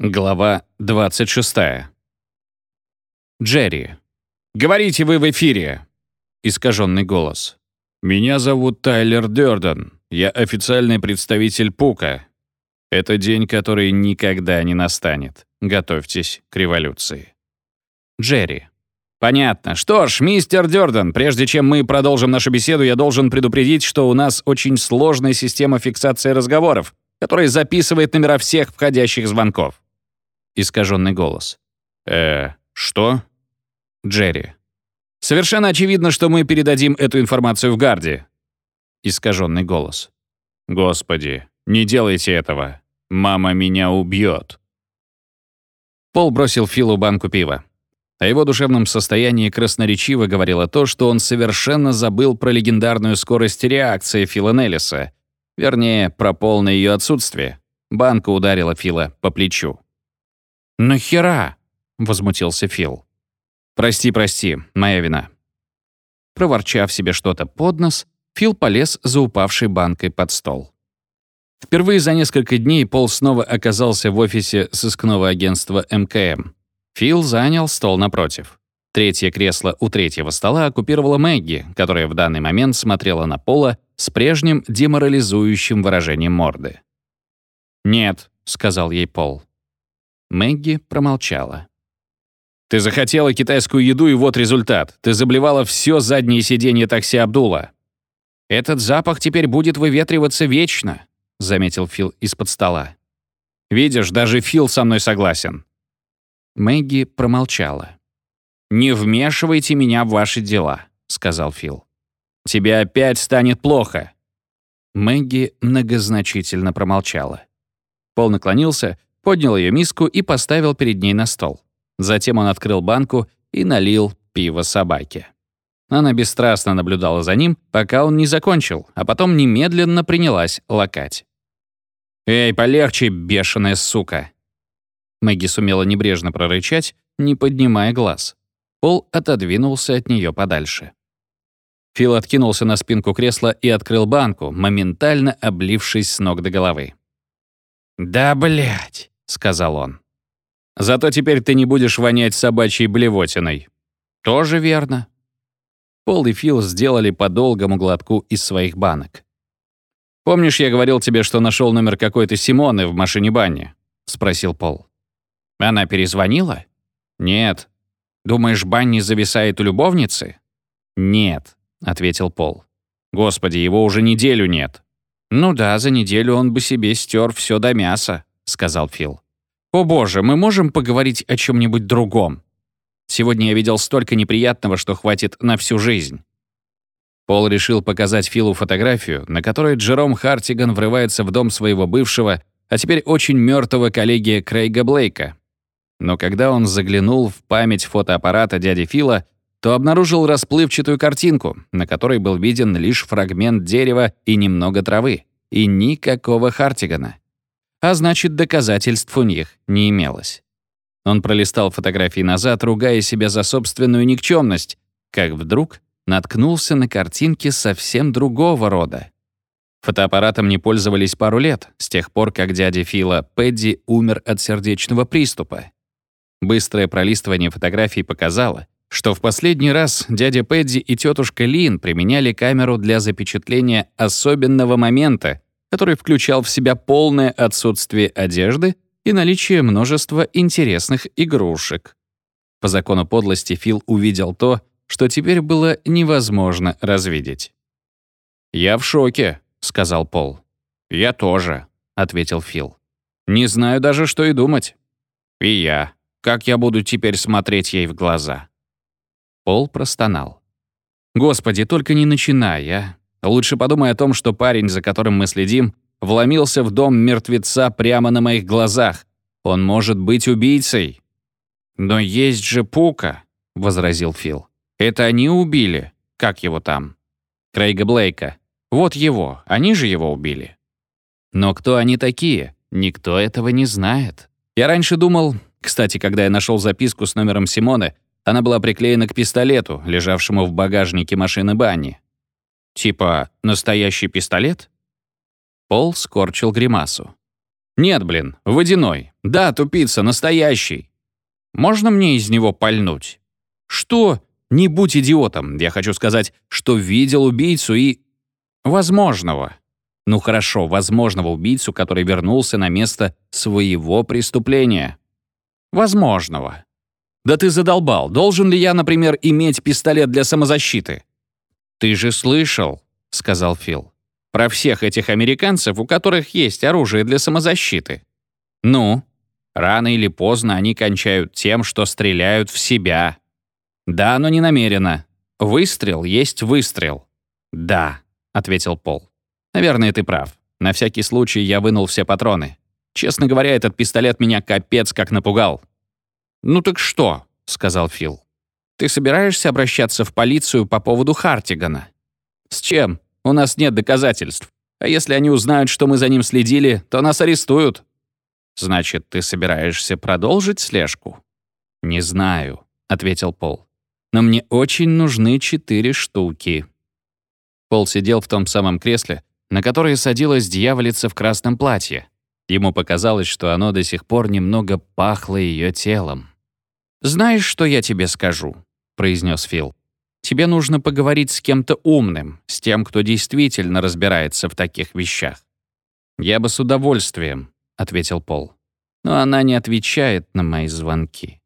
Глава 26. Джерри. «Говорите вы в эфире!» Искаженный голос. «Меня зовут Тайлер Дёрден. Я официальный представитель Пука. Это день, который никогда не настанет. Готовьтесь к революции». Джерри. «Понятно. Что ж, мистер Дёрден, прежде чем мы продолжим нашу беседу, я должен предупредить, что у нас очень сложная система фиксации разговоров, которая записывает номера всех входящих звонков искаженный голос. «Э, что?» Джерри. «Совершенно очевидно, что мы передадим эту информацию в Гарди». Искаженный голос. «Господи, не делайте этого. Мама меня убьет». Пол бросил Филу банку пива. О его душевном состоянии красноречиво говорило то, что он совершенно забыл про легендарную скорость реакции Фила Неллиса. Вернее, про полное ее отсутствие. Банка ударила Фила по плечу. «Нахера?» — возмутился Фил. «Прости, прости, моя вина». Проворчав себе что-то под нос, Фил полез за упавшей банкой под стол. Впервые за несколько дней Пол снова оказался в офисе сыскного агентства МКМ. Фил занял стол напротив. Третье кресло у третьего стола оккупировала Мэгги, которая в данный момент смотрела на Пола с прежним деморализующим выражением морды. «Нет», — сказал ей Пол. Мэгги промолчала. «Ты захотела китайскую еду, и вот результат. Ты заблевала все заднее сиденье такси Абдула». «Этот запах теперь будет выветриваться вечно», — заметил Фил из-под стола. «Видишь, даже Фил со мной согласен». Мэгги промолчала. «Не вмешивайте меня в ваши дела», — сказал Фил. «Тебе опять станет плохо». Мэгги многозначительно промолчала. Пол наклонился поднял ее миску и поставил перед ней на стол. Затем он открыл банку и налил пиво собаке. Она бесстрастно наблюдала за ним, пока он не закончил, а потом немедленно принялась лакать. «Эй, полегче, бешеная сука!» Мэгги сумела небрежно прорычать, не поднимая глаз. Пол отодвинулся от нее подальше. Фил откинулся на спинку кресла и открыл банку, моментально облившись с ног до головы. «Да, блядь!» — сказал он. «Зато теперь ты не будешь вонять собачьей блевотиной». «Тоже верно». Пол и Фил сделали по долгому глотку из своих банок. «Помнишь, я говорил тебе, что нашел номер какой-то Симоны в машине Банни?» — спросил Пол. «Она перезвонила?» «Нет». «Думаешь, Банни зависает у любовницы?» «Нет», — ответил Пол. «Господи, его уже неделю нет». «Ну да, за неделю он бы себе стер все до мяса», — сказал Фил. «О боже, мы можем поговорить о чем-нибудь другом? Сегодня я видел столько неприятного, что хватит на всю жизнь». Пол решил показать Филу фотографию, на которой Джером Хартиган врывается в дом своего бывшего, а теперь очень мертвого коллеги Крейга Блейка. Но когда он заглянул в память фотоаппарата дяди Фила, то обнаружил расплывчатую картинку, на которой был виден лишь фрагмент дерева и немного травы, и никакого Хартигана. А значит, доказательств у них не имелось. Он пролистал фотографии назад, ругая себя за собственную никчемность, как вдруг наткнулся на картинки совсем другого рода. Фотоаппаратом не пользовались пару лет, с тех пор, как дядя Фила Пэдди умер от сердечного приступа. Быстрое пролистывание фотографий показало, что в последний раз дядя Пэдди и тетушка Лин применяли камеру для запечатления особенного момента, который включал в себя полное отсутствие одежды и наличие множества интересных игрушек. По закону подлости Фил увидел то, что теперь было невозможно развидеть. «Я в шоке», — сказал Пол. «Я тоже», — ответил Фил. «Не знаю даже, что и думать». «И я. Как я буду теперь смотреть ей в глаза?» Пол простонал. «Господи, только не начинай, а. Лучше подумай о том, что парень, за которым мы следим, вломился в дом мертвеца прямо на моих глазах. Он может быть убийцей». «Но есть же Пука», — возразил Фил. «Это они убили. Как его там?» «Крейга Блейка. Вот его. Они же его убили». «Но кто они такие? Никто этого не знает. Я раньше думал... Кстати, когда я нашел записку с номером Симоны, она была приклеена к пистолету, лежавшему в багажнике машины Банни. Типа настоящий пистолет? Пол скорчил гримасу. «Нет, блин, водяной. Да, тупица, настоящий. Можно мне из него пальнуть? Что? Не будь идиотом. Я хочу сказать, что видел убийцу и... Возможного. Ну хорошо, возможного убийцу, который вернулся на место своего преступления. Возможного. Да ты задолбал. Должен ли я, например, иметь пистолет для самозащиты? Ты же слышал, сказал Фил, про всех этих американцев, у которых есть оружие для самозащиты. Ну, рано или поздно они кончают тем, что стреляют в себя. Да, но не намеренно. Выстрел есть выстрел. Да, ответил Пол. Наверное, ты прав. На всякий случай я вынул все патроны. Честно говоря, этот пистолет меня капец как напугал. «Ну так что?» — сказал Фил. «Ты собираешься обращаться в полицию по поводу Хартигана?» «С чем? У нас нет доказательств. А если они узнают, что мы за ним следили, то нас арестуют». «Значит, ты собираешься продолжить слежку?» «Не знаю», — ответил Пол. «Но мне очень нужны четыре штуки». Пол сидел в том самом кресле, на которое садилась дьяволица в красном платье. Ему показалось, что оно до сих пор немного пахло ее телом. «Знаешь, что я тебе скажу?» — произнес Фил. «Тебе нужно поговорить с кем-то умным, с тем, кто действительно разбирается в таких вещах». «Я бы с удовольствием», — ответил Пол. «Но она не отвечает на мои звонки».